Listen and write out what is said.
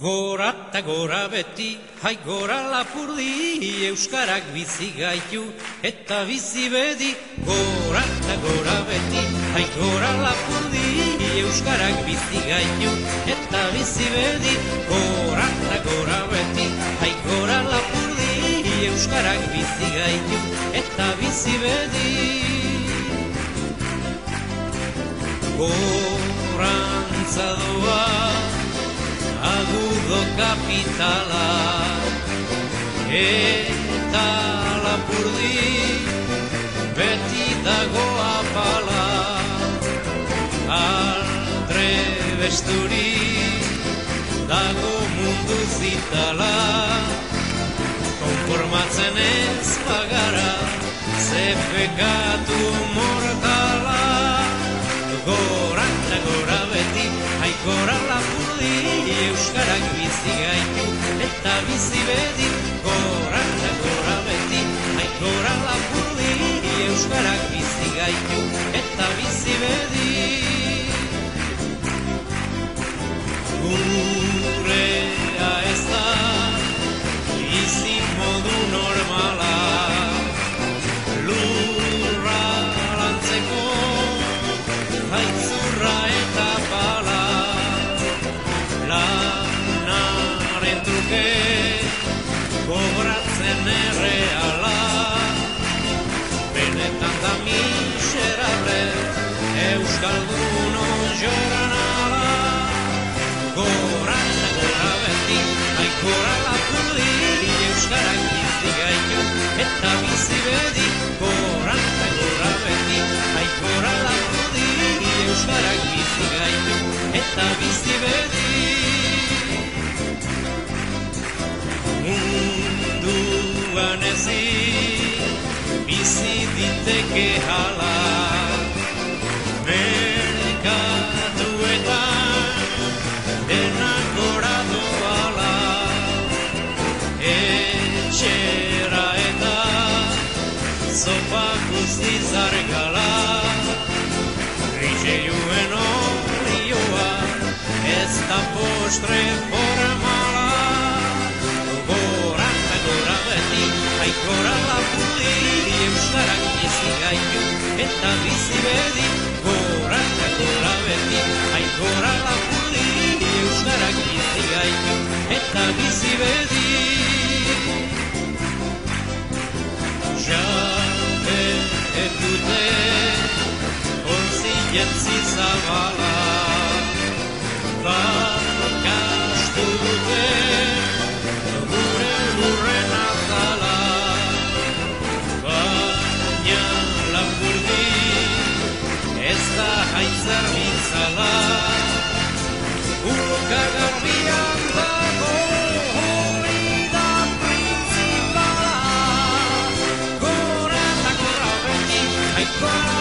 Gora eta gora beti, hai gora lapurdi, Euskarak bizi gaitu eta bizi bedi. Gora eta gora beti, hai gora lapurdi, Euskarak bizi gaitu eta bizi bedi. Gora eta gora beti, hai gora lapurdi, Euskarak bizi gaitu eta bizi bedi. Gorantza doa, kapitala. Eta lapurdi beti dago apala. Aldre besturi dago mundu zitala. Konformatzen ez pagara ze pekatu mortala. Gora euskarak bizi gaitu eta bizi bedi gora eta gora beti. Haikora lapurdi euskarak bizi gaitu eta bizi bedi truke kobratzen erreala. Benetan da miserable euskaldun jornala gora eta gora beti aikora lapurdi euskarak bizi gaitu eta bizi bedi. Eta gora beti aikora lapurdi euskarak bizi gaitu eta bizi bizi diteke hala merkatuetan denak gora doala etxera eta zopa guzti zargala Rizeioen olioa ez da postre gaitu eta bizi bedi Gora eta gora beti, haikora lapurdi Euskarak bizi gaitu eta bizi bedi Jabe edute Ontzi jentzi zabala Bye.